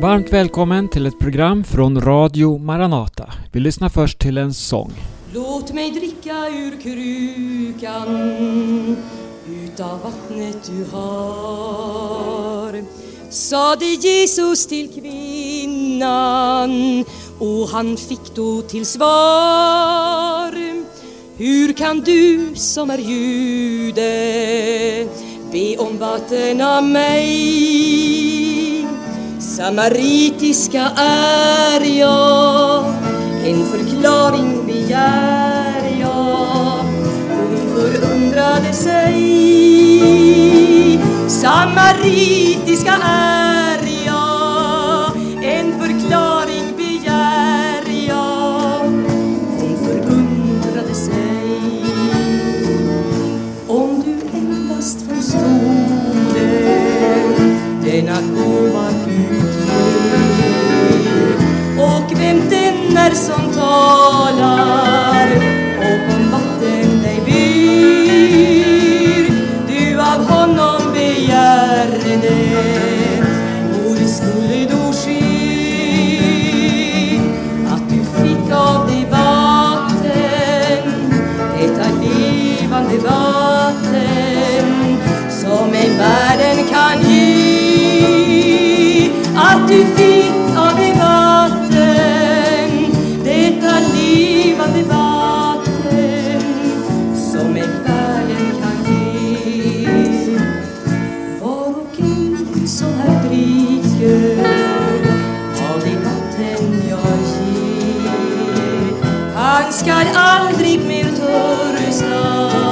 Varmt välkommen till ett program från Radio Maranata. Vi lyssnar först till en sång. Låt mig dricka ur krukan utav vattnet du har Sade Jesus till kvinnan och han fick då till svar Hur kan du som är jude be om vatten av mig Samaritiska är jag. En förklaring begär jag. Hon förundrade sig. Samaritiska är skall aldrig mer törsta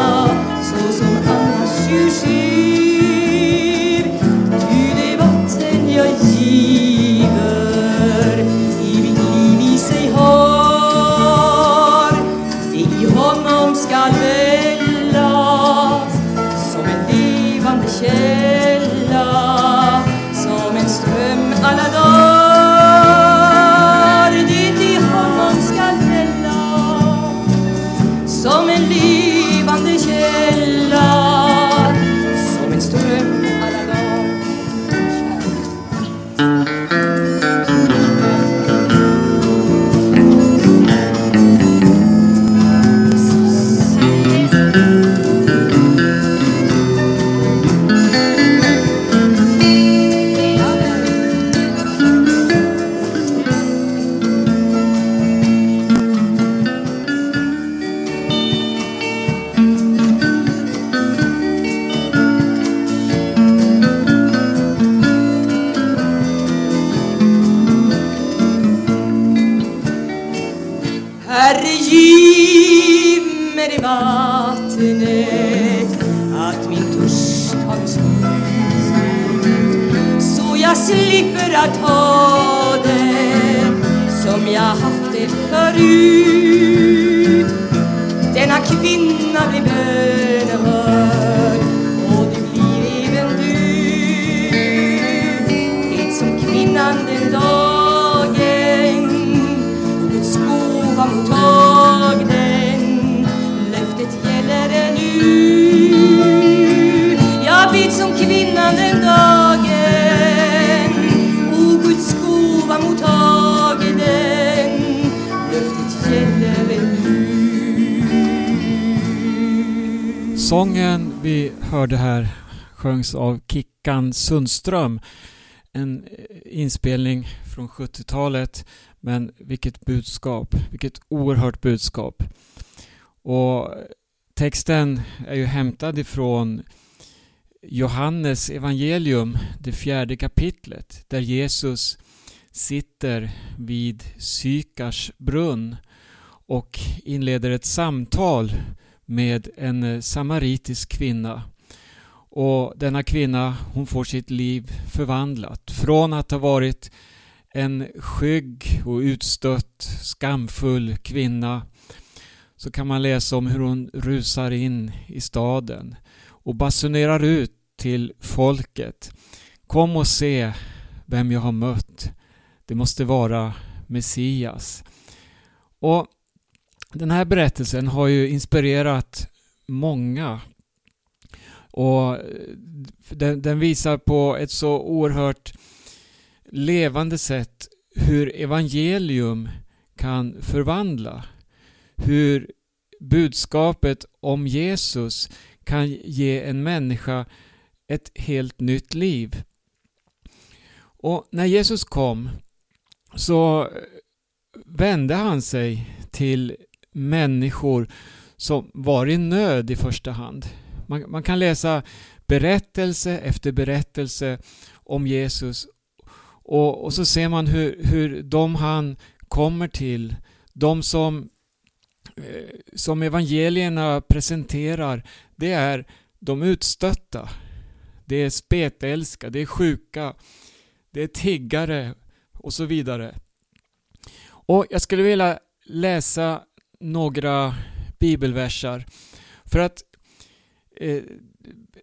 Sången vi hörde här sjöngs av Kickan Sundström. En eh, inspelning från 70-talet. Men vilket budskap, vilket oerhört budskap. Och eh, texten är ju hämtad ifrån Johannes evangelium, det fjärde kapitlet, där Jesus sitter vid Sykars brunn och inleder ett samtal med en eh, samaritisk kvinna. Och denna kvinna, hon får sitt liv förvandlat. Från att ha varit en skygg och utstött, skamfull kvinna så kan man läsa om hur hon rusar in i staden och basunerar ut till folket. Kom och se vem jag har mött. Det måste vara Messias. Och den här berättelsen har ju inspirerat många. Och eh, den, den visar på ett så oerhört levande sätt hur evangelium kan förvandla. Hur budskapet om Jesus kan ge en människa ett helt nytt liv. Och när Jesus kom så vände han sig till människor som var i nöd i första hand. Man, man, kan läsa berättelse efter berättelse om Jesus och, och så ser man hur, hur de han kommer till, de som, eh, som evangelierna presenterar, det är de utstötta. Det är spetälska, det är sjuka, det är tiggare och så vidare. Och Jag skulle vilja läsa några bibelversar för att eh,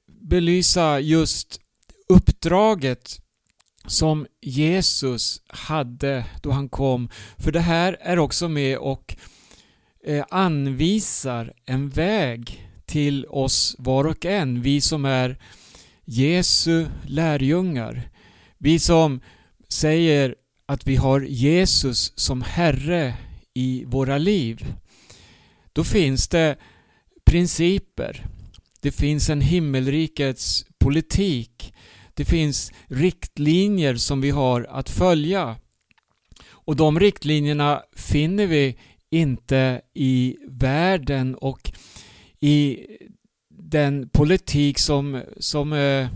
belysa just uppdraget som Jesus hade då han kom. För det här är också med och eh, anvisar en väg till oss var och en, vi som är Jesu lärjungar. Vi som säger att vi har Jesus som Herre i våra liv. Då finns det principer. Det finns en himmelrikets politik. Det finns riktlinjer som vi har att följa. Och de riktlinjerna finner vi inte i världen och i den politik som, som eh,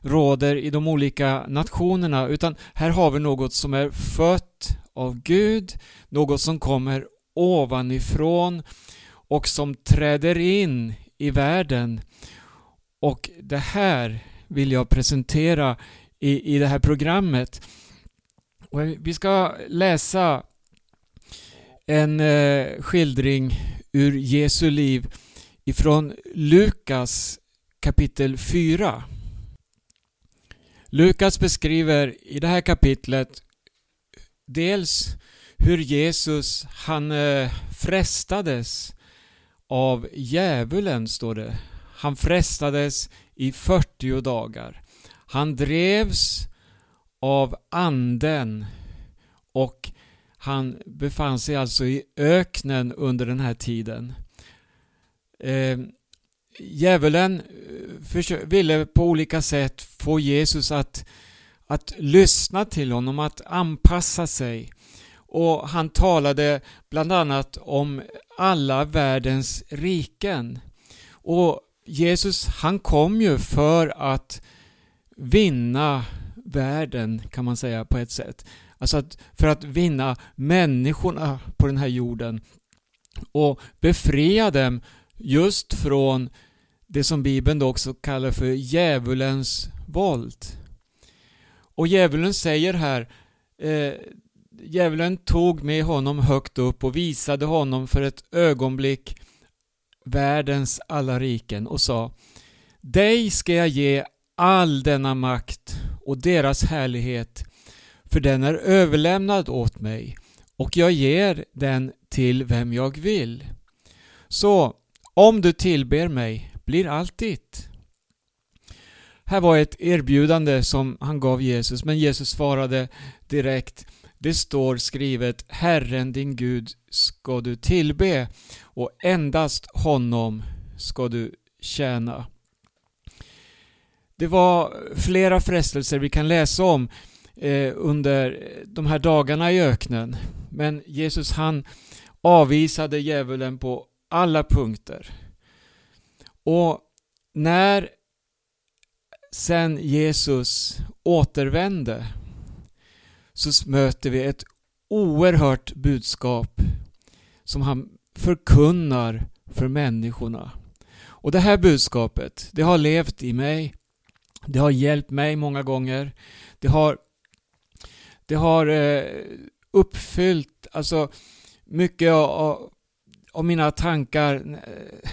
råder i de olika nationerna utan här har vi något som är fött av Gud, något som kommer ovanifrån och som träder in i världen. Och det här vill jag presentera i, i det här programmet. Och vi ska läsa en eh, skildring ur Jesu liv ifrån Lukas kapitel 4. Lukas beskriver i det här kapitlet dels hur Jesus han eh, frestades av djävulen, står det. Han frestades i 40 dagar. Han drevs av anden och han befann sig alltså i öknen under den här tiden. Eh, djävulen eh, ville på olika sätt få Jesus att, att lyssna till honom, att anpassa sig. Och han talade bland annat om alla världens riken. Och Jesus han kom ju för att vinna världen kan man säga på ett sätt. Alltså att, för att vinna människorna på den här jorden och befria dem just från det som Bibeln då också kallar för djävulens våld. Och djävulen säger här eh, Djävulen tog med honom högt upp och visade honom för ett ögonblick världens alla riken och sa Dig ska jag ge all denna makt och deras härlighet för den är överlämnad åt mig och jag ger den till vem jag vill. Så om du tillber mig blir allt ditt. Här var ett erbjudande som han gav Jesus, men Jesus svarade direkt det står skrivet Herren din Gud ska du tillbe och endast honom ska du tjäna. Det var flera frestelser vi kan läsa om eh, under de här dagarna i öknen. Men Jesus han avvisade djävulen på alla punkter. Och när sen Jesus återvände så möter vi ett oerhört budskap som han förkunnar för människorna. Och det här budskapet, det har levt i mig. Det har hjälpt mig många gånger. Det har, det har eh, uppfyllt alltså mycket av, av mina tankar eh,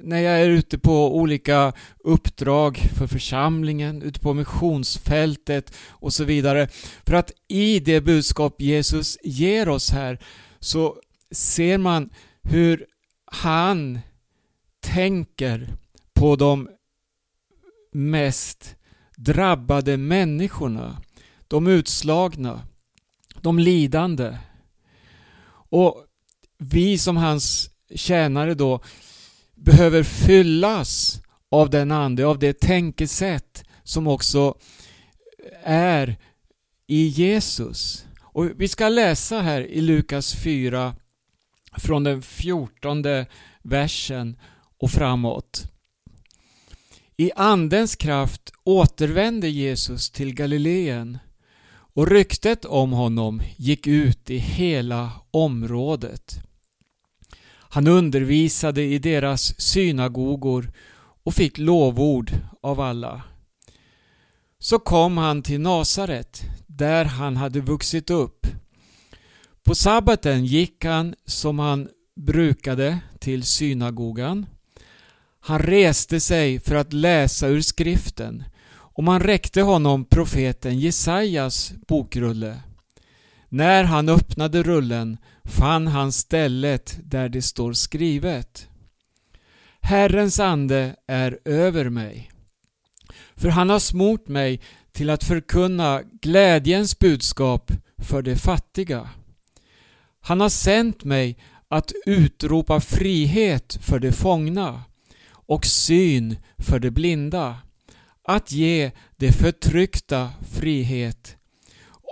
när jag är ute på olika uppdrag för församlingen, ute på missionsfältet och så vidare. För att i det budskap Jesus ger oss här så ser man hur han tänker på de mest drabbade människorna. de utslagna, de lidande. Och vi som hans tjänare då behöver fyllas av den ande, av det tänkesätt som också är i Jesus. Och Vi ska läsa här i Lukas 4 från den fjortonde versen och framåt. I Andens kraft återvände Jesus till Galileen och ryktet om honom gick ut i hela området. Han undervisade i deras synagogor och fick lovord av alla. Så kom han till Nasaret, där han hade vuxit upp. På sabbaten gick han som han brukade till synagogan. Han reste sig för att läsa ur skriften och man räckte honom profeten Jesajas bokrulle. När han öppnade rullen fann han stället där det står skrivet. Herrens ande är över mig. För han har smort mig till att förkunna glädjens budskap för de fattiga. Han har sänt mig att utropa frihet för de fångna och syn för de blinda, att ge de förtryckta frihet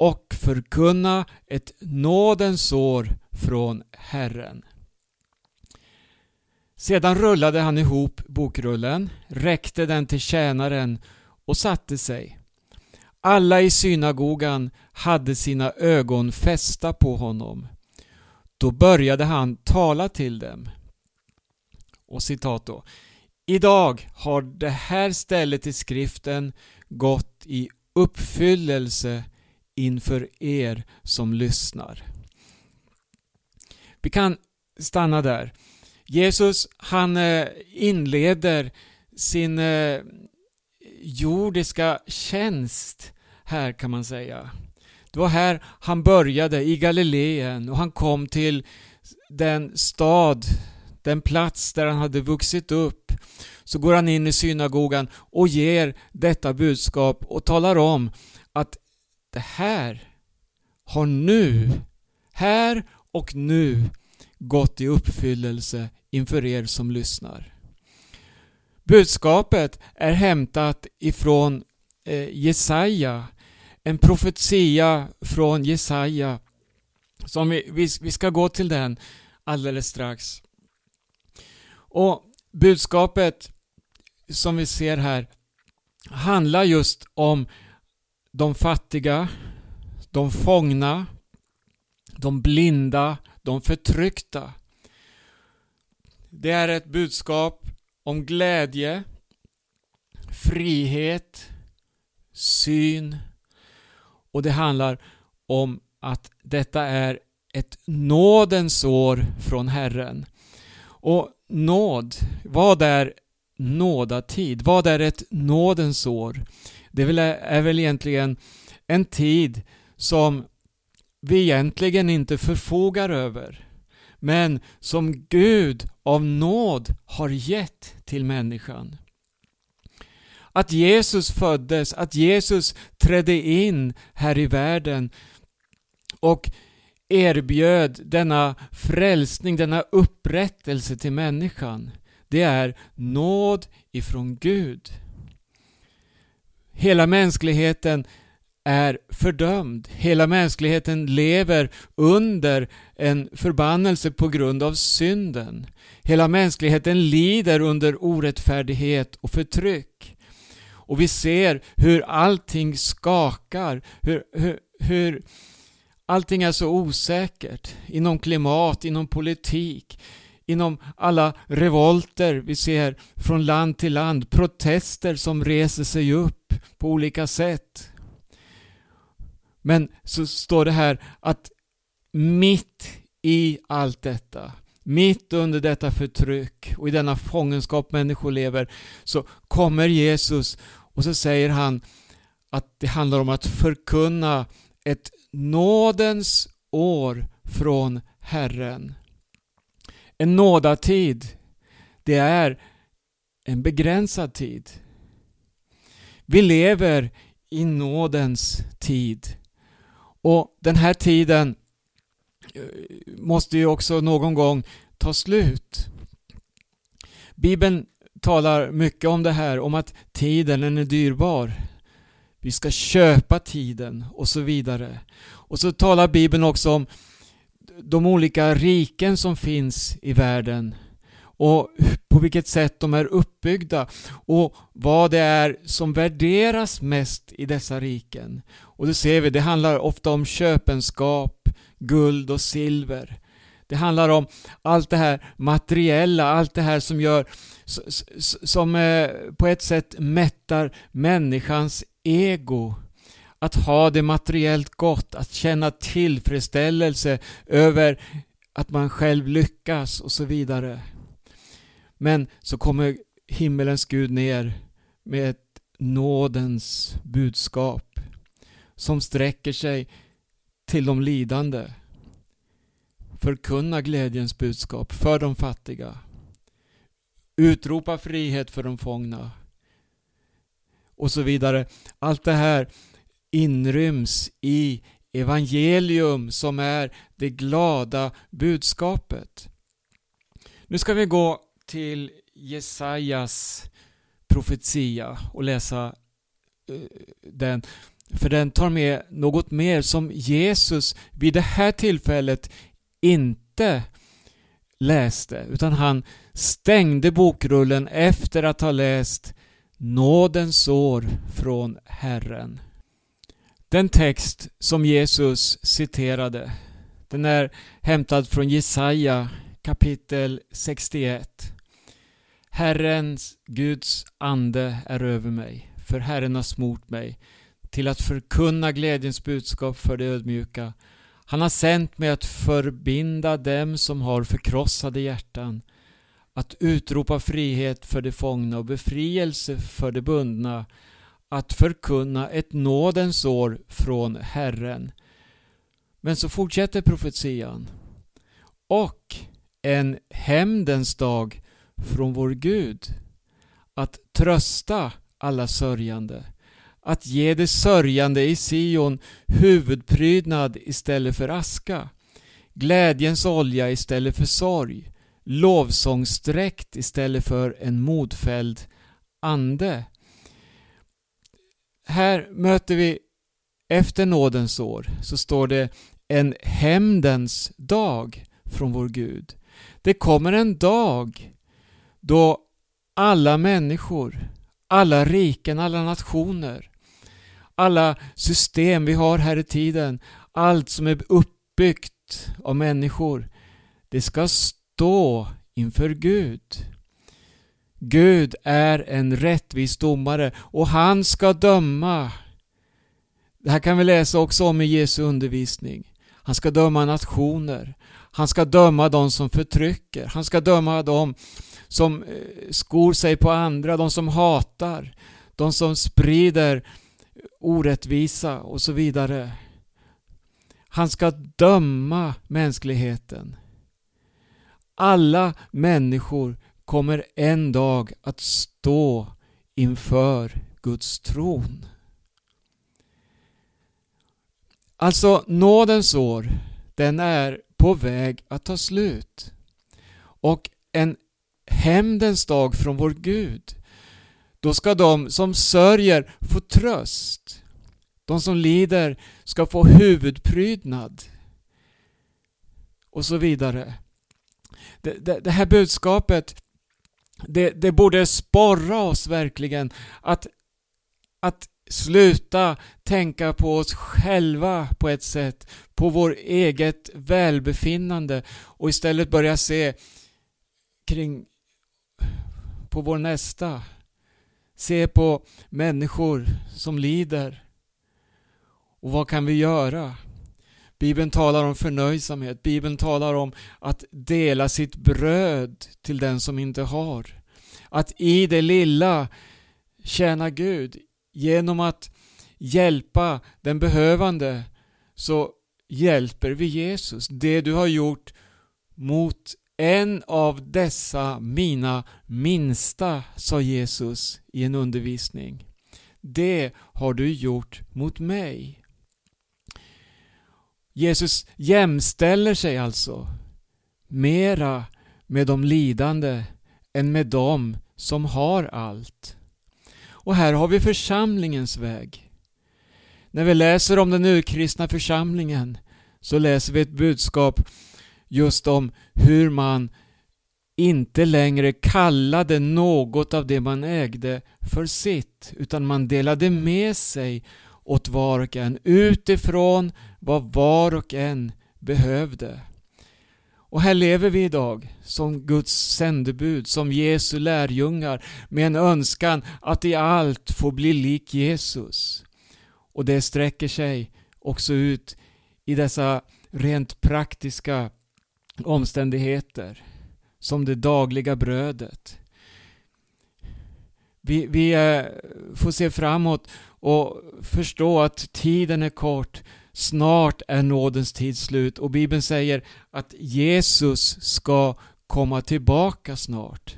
och förkunna ett nådens år från Herren. Sedan rullade han ihop bokrullen, räckte den till tjänaren och satte sig. Alla i synagogan hade sina ögon fästa på honom. Då började han tala till dem. Och citat då. Idag har det här stället i skriften gått i uppfyllelse inför er som lyssnar. Vi kan stanna där. Jesus han eh, inleder sin eh, jordiska tjänst här kan man säga. Det var här han började, i Galileen, och han kom till den stad, den plats där han hade vuxit upp. Så går han in i synagogan och ger detta budskap och talar om att det här har nu, här och nu gått i uppfyllelse inför er som lyssnar. Budskapet är hämtat ifrån eh, Jesaja, en profetia från Jesaja. Som vi, vi, vi ska gå till den alldeles strax. Och budskapet som vi ser här handlar just om de fattiga, de fångna, de blinda, de förtryckta. Det är ett budskap om glädje, frihet, syn och det handlar om att detta är ett nådens år från Herren. Och nåd, vad är nådatid? Vad är ett nådens år? Det är väl egentligen en tid som vi egentligen inte förfogar över men som Gud av nåd har gett till människan. Att Jesus föddes, att Jesus trädde in här i världen och erbjöd denna frälsning, denna upprättelse till människan. Det är nåd ifrån Gud. Hela mänskligheten är fördömd. Hela mänskligheten lever under en förbannelse på grund av synden. Hela mänskligheten lider under orättfärdighet och förtryck. Och vi ser hur allting skakar, hur, hur, hur allting är så osäkert inom klimat, inom politik, inom alla revolter vi ser från land till land, protester som reser sig upp på olika sätt. Men så står det här att mitt i allt detta, mitt under detta förtryck och i denna fångenskap människor lever, så kommer Jesus och så säger han att det handlar om att förkunna ett nådens år från Herren. En nådatid, det är en begränsad tid. Vi lever i nådens tid. Och den här tiden eh, måste ju också någon gång ta slut. Bibeln talar mycket om det här, om att tiden den är dyrbar. Vi ska köpa tiden och så vidare. Och så talar Bibeln också om de olika riken som finns i världen och på vilket sätt de är uppbyggda och vad det är som värderas mest i dessa riken. Och det ser vi, det handlar ofta om köpenskap, guld och silver. Det handlar om allt det här materiella, allt det här som gör som eh, på ett sätt mättar människans ego. Att ha det materiellt gott, att känna tillfredsställelse över att man själv lyckas och så vidare. Men så kommer himmelens Gud ner med ett nådens budskap som sträcker sig till de lidande. Förkunna glädjens budskap för de fattiga. Utropa frihet för de fångna. Och så vidare. Allt det här inryms i evangelium som är det glada budskapet. Nu ska vi gå till Jesajas profetia och läsa uh, den. För den tar med något mer som Jesus vid det här tillfället inte läste, utan han stängde bokrullen efter att ha läst Nådens år från Herren. Den text som Jesus citerade, den är hämtad från Jesaja kapitel 61. Herrens, Guds ande är över mig, för Herren har smort mig till att förkunna glädjens budskap för de ödmjuka. Han har sänt mig att förbinda dem som har förkrossade hjärtan, att utropa frihet för de fångna och befrielse för de bundna, att förkunna ett nådens år från Herren. Men så fortsätter profetian. Och en hämndens dag från vår Gud. Att trösta alla sörjande. Att ge de sörjande i Sion huvudprydnad istället för aska. Glädjens olja istället för sorg. Lovsångsdräkt istället för en modfälld ande. Här möter vi efter nådens år så står det en hämndens dag från vår Gud. Det kommer en dag då alla människor, alla riken, alla nationer, alla system vi har här i tiden, allt som är uppbyggt av människor, det ska stå inför Gud. Gud är en rättvis domare och han ska döma. Det här kan vi läsa också om i Jesu undervisning. Han ska döma nationer. Han ska döma de som förtrycker. Han ska döma de som eh, skor sig på andra, de som hatar, de som sprider orättvisa och så vidare. Han ska döma mänskligheten. Alla människor kommer en dag att stå inför Guds tron. Alltså nådens år, den är på väg att ta slut. Och en hämndens dag från vår Gud, då ska de som sörjer få tröst. De som lider ska få huvudprydnad. Och så vidare. Det, det, det här budskapet, det, det borde sporra oss verkligen att, att sluta tänka på oss själva på ett sätt, på vår eget välbefinnande och istället börja se kring på vår nästa. Se på människor som lider. Och vad kan vi göra? Bibeln talar om förnöjsamhet. Bibeln talar om att dela sitt bröd till den som inte har. Att i det lilla tjäna Gud genom att hjälpa den behövande så hjälper vi Jesus. Det du har gjort mot en av dessa mina minsta, sa Jesus i en undervisning. det har du gjort mot mig. Jesus jämställer sig alltså mera med de lidande än med dem som har allt. Och här har vi församlingens väg. När vi läser om den urkristna församlingen så läser vi ett budskap just om hur man inte längre kallade något av det man ägde för sitt utan man delade med sig åt var och en utifrån vad var och en behövde. Och här lever vi idag som Guds sändebud, som Jesu lärjungar med en önskan att i allt få bli lik Jesus. Och det sträcker sig också ut i dessa rent praktiska omständigheter som det dagliga brödet. Vi, vi eh, får se framåt och förstå att tiden är kort. Snart är nådens tid slut och Bibeln säger att Jesus ska komma tillbaka snart.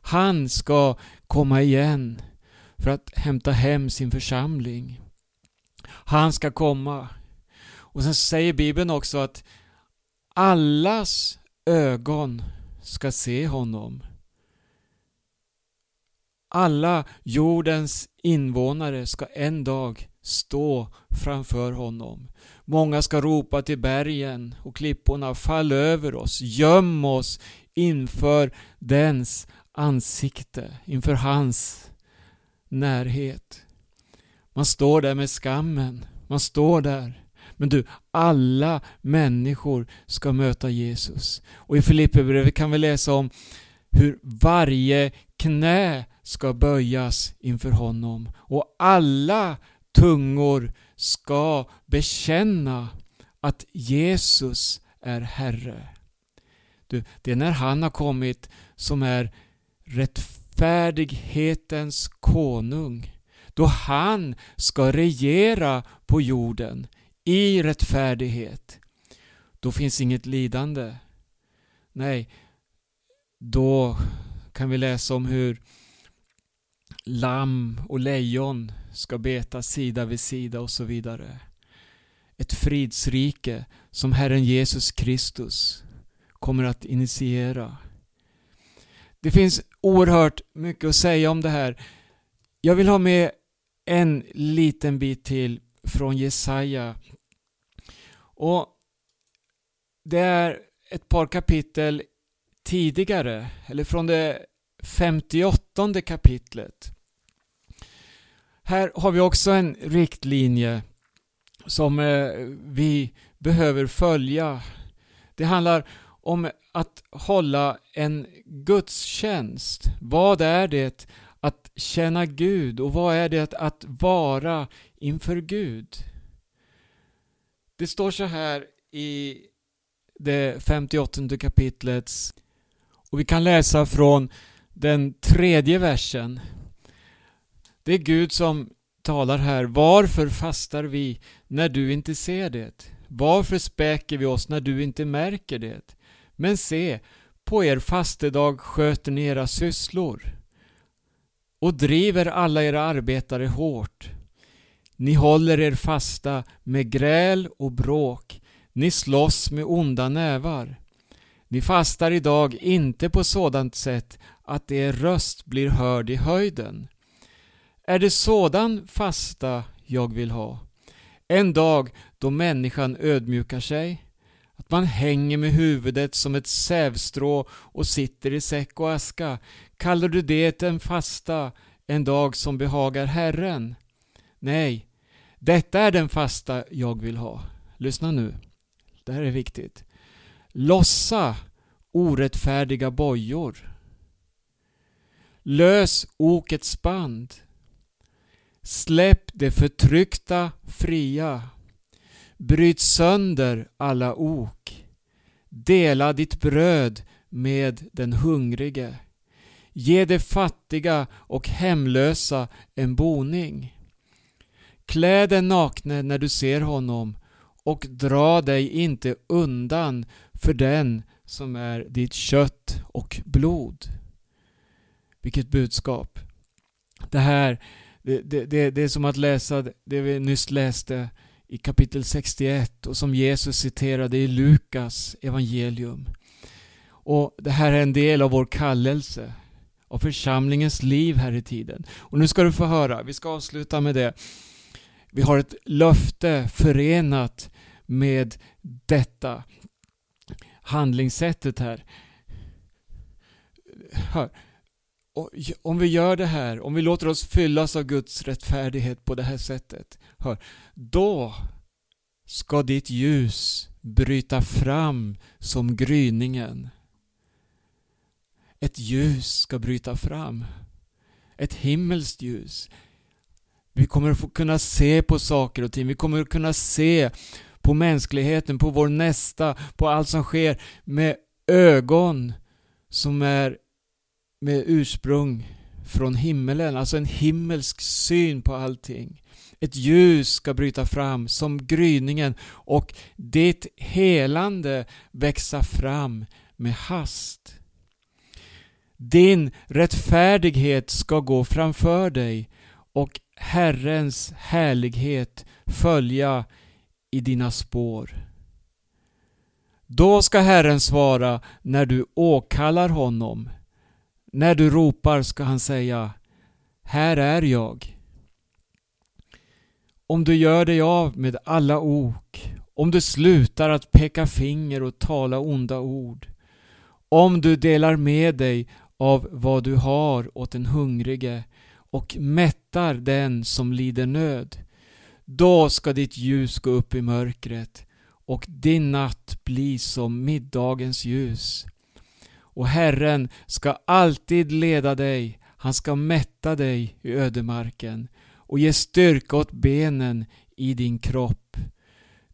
Han ska komma igen för att hämta hem sin församling. Han ska komma. Och sen säger Bibeln också att allas ögon ska se honom. Alla jordens invånare ska en dag stå framför honom. Många ska ropa till bergen och klipporna, fall över oss, göm oss inför dens ansikte, inför hans närhet. Man står där med skammen, man står där. Men du, alla människor ska möta Jesus. Och i Filipperbrevet kan vi läsa om hur varje knä ska böjas inför honom och alla tungor ska bekänna att Jesus är Herre. Du, det är när han har kommit som är rättfärdighetens konung. Då han ska regera på jorden i rättfärdighet. Då finns inget lidande. Nej, då kan vi läsa om hur lamm och lejon ska beta sida vid sida och så vidare. Ett fridsrike som Herren Jesus Kristus kommer att initiera. Det finns oerhört mycket att säga om det här. Jag vill ha med en liten bit till från Jesaja. Och Det är ett par kapitel tidigare, eller från det 58 kapitlet. Här har vi också en riktlinje som eh, vi behöver följa. Det handlar om att hålla en gudstjänst. Vad är det att känna Gud och vad är det att vara inför Gud? Det står så här i det 58 kapitlets och vi kan läsa från den tredje versen. Det är Gud som talar här. Varför fastar vi när du inte ser det? Varför späker vi oss när du inte märker det? Men se, på er fastedag sköter ni era sysslor och driver alla era arbetare hårt. Ni håller er fasta med gräl och bråk. Ni slåss med onda nävar. Ni fastar idag inte på sådant sätt att er röst blir hörd i höjden. Är det sådan fasta jag vill ha? En dag då människan ödmjukar sig, att man hänger med huvudet som ett sävstrå och sitter i säck och aska. Kallar du det en fasta, en dag som behagar Herren? Nej, detta är den fasta jag vill ha. Lyssna nu. Det här är viktigt. Lossa orättfärdiga bojor. Lös okets band. Släpp det förtryckta fria. Bryt sönder alla ok. Dela ditt bröd med den hungrige. Ge de fattiga och hemlösa en boning. Klä den nakne när du ser honom och dra dig inte undan för den som är ditt kött och blod. Vilket budskap! Det här Det, det, det, det är som att läsa det vi nyss läste i kapitel 61 och som Jesus citerade i Lukas evangelium. Och Det här är en del av vår kallelse, av församlingens liv här i tiden. Och nu ska du få höra, vi ska avsluta med det. Vi har ett löfte förenat med detta handlingssättet här. Hör. Om vi gör det här, om vi låter oss fyllas av Guds rättfärdighet på det här sättet, hör, då ska ditt ljus bryta fram som gryningen. Ett ljus ska bryta fram. Ett himmelskt ljus. Vi kommer att få kunna se på saker och ting. Vi kommer att kunna se på mänskligheten, på vår nästa, på allt som sker med ögon som är med ursprung från himmelen, alltså en himmelsk syn på allting. Ett ljus ska bryta fram som gryningen och ditt helande växa fram med hast. Din rättfärdighet ska gå framför dig och Herrens härlighet följa i dina spår. Då ska Herren svara när du åkallar honom. När du ropar ska han säga Här är jag. Om du gör dig av med alla ok, om du slutar att peka finger och tala onda ord, om du delar med dig av vad du har åt den hungrige och mättar den som lider nöd, då ska ditt ljus gå upp i mörkret och din natt bli som middagens ljus. Och Herren ska alltid leda dig, han ska mätta dig i ödemarken och ge styrka åt benen i din kropp.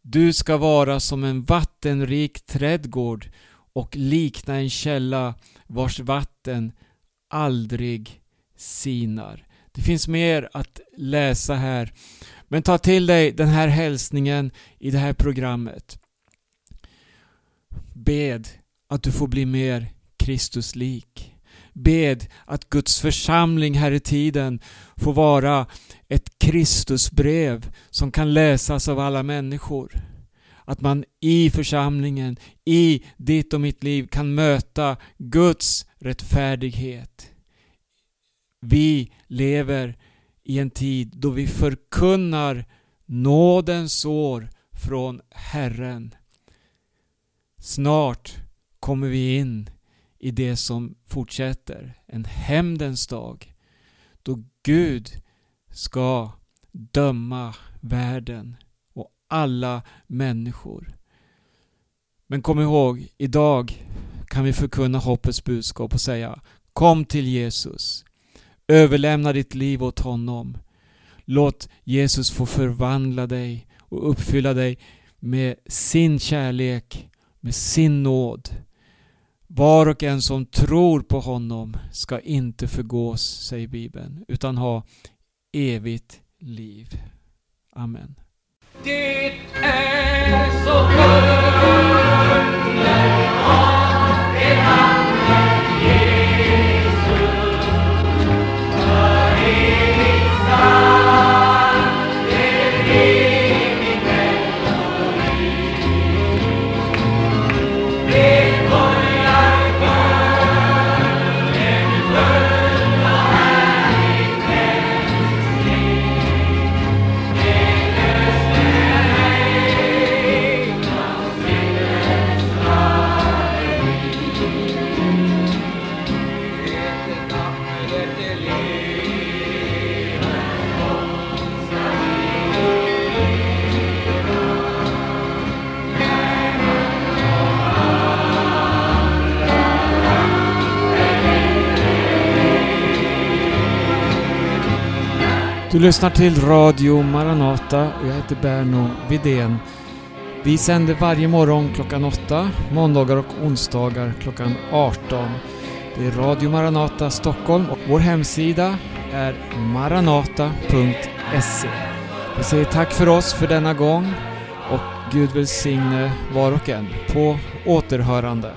Du ska vara som en vattenrik trädgård och likna en källa vars vatten aldrig sinar. Det finns mer att läsa här men ta till dig den här hälsningen i det här programmet. Bed att du får bli mer Kristuslik. Bed att Guds församling här i tiden får vara ett Kristusbrev som kan läsas av alla människor. Att man i församlingen, i ditt och mitt liv kan möta Guds rättfärdighet. Vi lever i en tid då vi förkunnar nådens år från Herren. Snart kommer vi in i det som fortsätter, en hämndens dag, då Gud ska döma världen och alla människor. Men kom ihåg, idag kan vi förkunna hoppets budskap och säga Kom till Jesus. Överlämna ditt liv åt honom. Låt Jesus få förvandla dig och uppfylla dig med sin kärlek, med sin nåd. Var och en som tror på honom ska inte förgås, säger Bibeln, utan ha evigt liv. Amen. Det är så underbart Du lyssnar till Radio Maranata och jag heter Berno Vidén. Vi sänder varje morgon klockan 8, måndagar och onsdagar klockan 18. Det är Radio Maranata Stockholm och vår hemsida är maranata.se. Vi säger tack för oss för denna gång och Gud välsigne var och en. På återhörande.